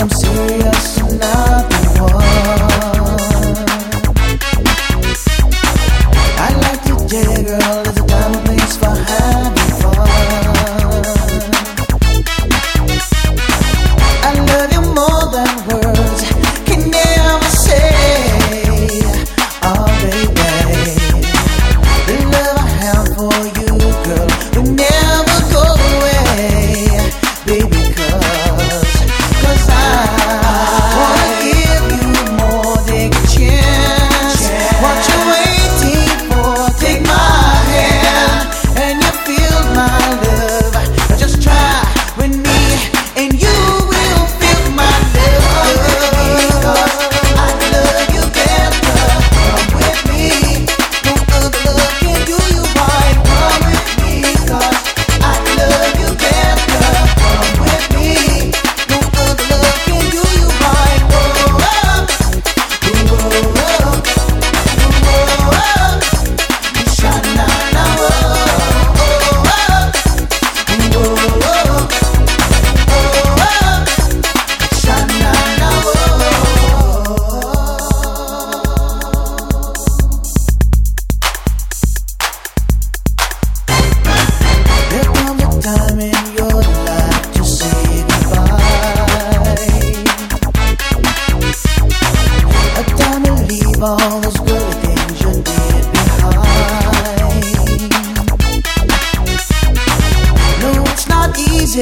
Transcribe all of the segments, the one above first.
I'm serious, not the one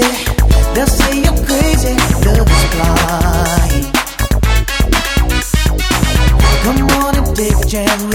They'll say you're crazy, love is blind. Come on and take a chance